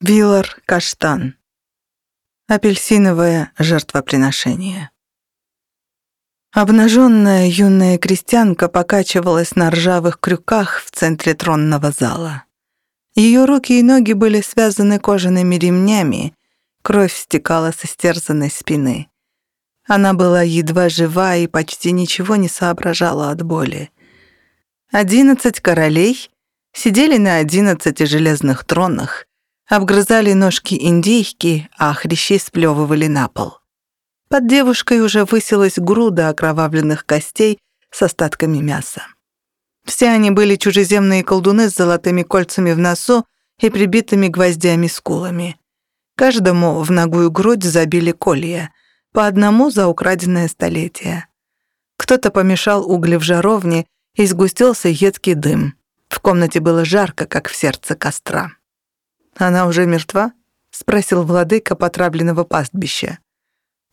Вилар Каштан. Апельсиновое жертвоприношение. Обнаженная юная крестьянка покачивалась на ржавых крюках в центре тронного зала. Ее руки и ноги были связаны кожаными ремнями, кровь стекала со стерзанной спины. Она была едва жива и почти ничего не соображала от боли. Одиннадцать королей сидели на одиннадцати железных тронах, обгрызали ножки индейки, а хрящи сплевывали на пол. Под девушкой уже высилась груда окровавленных костей с остатками мяса. Все они были чужеземные колдуны с золотыми кольцами в носу и прибитыми гвоздями-скулами. Каждому в ногую грудь забили колья, по одному за украденное столетие. Кто-то помешал угли в жаровне, и сгустился едкий дым. В комнате было жарко, как в сердце костра. «Она уже мертва?» — спросил владыка потравленного пастбища.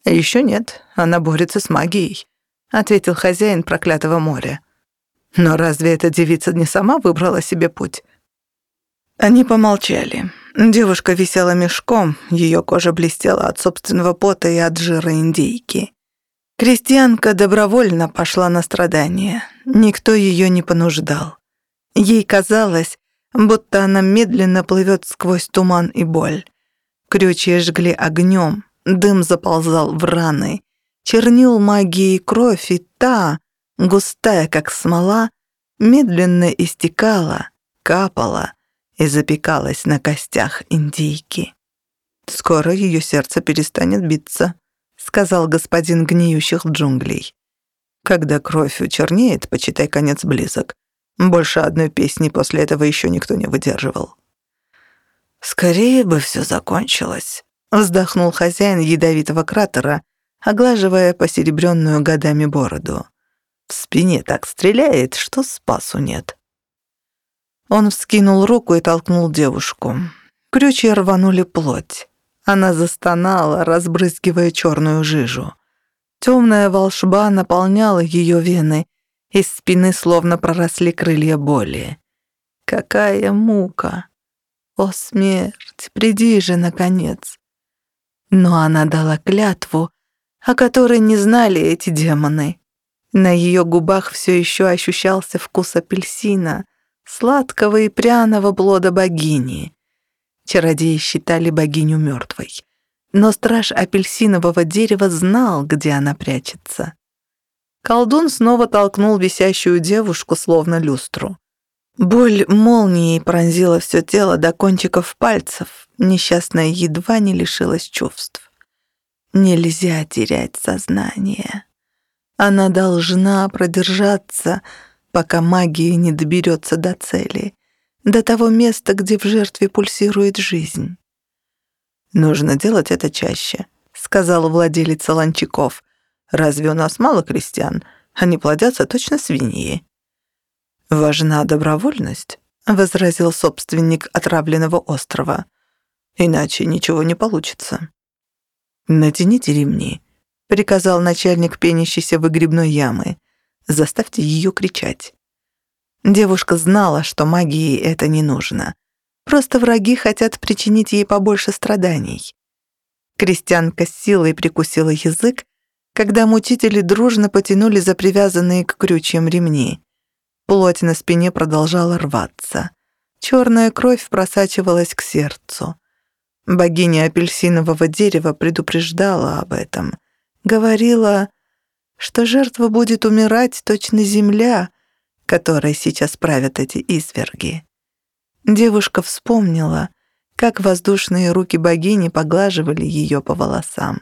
«Еще нет, она борется с магией», — ответил хозяин проклятого моря. «Но разве эта девица не сама выбрала себе путь?» Они помолчали. Девушка висела мешком, ее кожа блестела от собственного пота и от жира индейки. Крестьянка добровольно пошла на страдания. Никто ее не понуждал. Ей казалось, будто она медленно плывет сквозь туман и боль. Крючья жгли огнем, дым заползал в раны, чернил магией кровь, и та, густая как смола, медленно истекала, капала и запекалась на костях индейки. «Скоро ее сердце перестанет биться», — сказал господин гниющих джунглей. «Когда кровь учернеет, почитай, конец близок. Больше одной песни после этого еще никто не выдерживал. «Скорее бы все закончилось», — вздохнул хозяин ядовитого кратера, оглаживая посеребренную годами бороду. «В спине так стреляет, что спасу нет». Он вскинул руку и толкнул девушку. Крючья рванули плоть. Она застонала, разбрызгивая черную жижу. Темная волшба наполняла ее вены, из спины словно проросли крылья боли. Какая мука! О, смерть, приди же, наконец! Но она дала клятву, о которой не знали эти демоны. На ее губах все еще ощущался вкус апельсина, сладкого и пряного плода богини. Чародеи считали богиню мертвой. Но страж апельсинового дерева знал, где она прячется. Колдун снова толкнул висящую девушку, словно люстру. Боль молнией пронзила все тело до кончиков пальцев. Несчастная едва не лишилась чувств. Нельзя терять сознание. Она должна продержаться, пока магия не доберется до цели, до того места, где в жертве пульсирует жизнь. «Нужно делать это чаще», — сказал владелец Ланчаков. Разве у нас мало крестьян? Они плодятся точно свиньи». «Важна добровольность», — возразил собственник отравленного острова. «Иначе ничего не получится». «Натяните ремни», — приказал начальник пенящейся выгребной ямы. «Заставьте ее кричать». Девушка знала, что магии это не нужно. Просто враги хотят причинить ей побольше страданий. Крестьянка с силой прикусила язык когда мучители дружно потянули за привязанные к крючьям ремни. Плоть на спине продолжала рваться. Черная кровь просачивалась к сердцу. Богиня апельсинового дерева предупреждала об этом. Говорила, что жертва будет умирать точно земля, которой сейчас правят эти изверги. Девушка вспомнила, как воздушные руки богини поглаживали ее по волосам.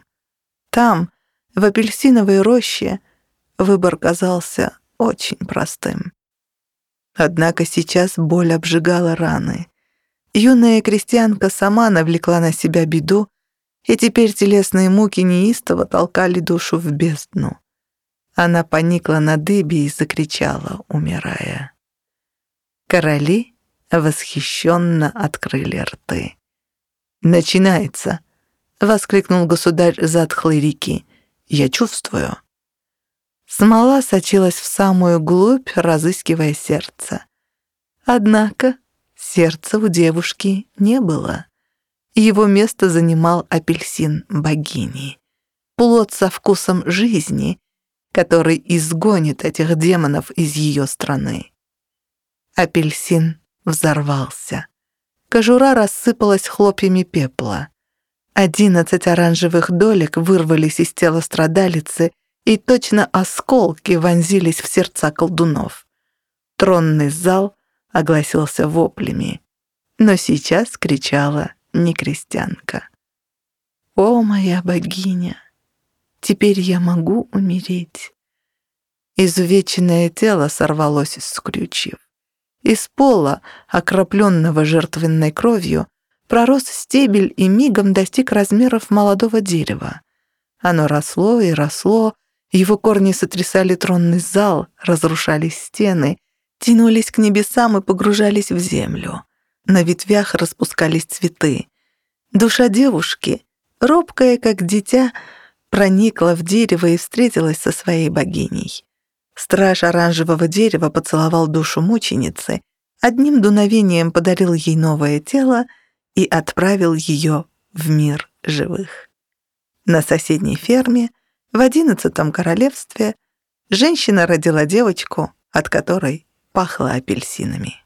Там, в апельсиновой роще выбор казался очень простым. Однако сейчас боль обжигала раны. Юная крестьянка сама навлекла на себя беду, и теперь телесные муки неистово толкали душу в бездну. Она поникла на дыбе и закричала, умирая. Короли восхищенно открыли рты. «Начинается!» — воскликнул государь затхлой реки. Я чувствую. Смола сочилась в самую глубь, разыскивая сердце. Однако сердца у девушки не было. Его место занимал апельсин богини. Плод со вкусом жизни, который изгонит этих демонов из ее страны. Апельсин взорвался. Кожура рассыпалась хлопьями пепла. Одиннадцать оранжевых долек вырвались из тела страдалицы и точно осколки вонзились в сердца колдунов. Тронный зал огласился воплями. Но сейчас кричала не крестьянка. «О, моя богиня! Теперь я могу умереть!» Изувеченное тело сорвалось с крючев. Из пола, окропленного жертвенной кровью, пророс стебель и мигом достиг размеров молодого дерева. Оно росло и росло, его корни сотрясали тронный зал, разрушались стены, тянулись к небесам и погружались в землю. На ветвях распускались цветы. Душа девушки, робкая как дитя, проникла в дерево и встретилась со своей богиней. Страж оранжевого дерева поцеловал душу мученицы, одним дуновением подарил ей новое тело и отправил ее в мир живых. На соседней ферме, в одиннадцатом королевстве, женщина родила девочку, от которой пахло апельсинами.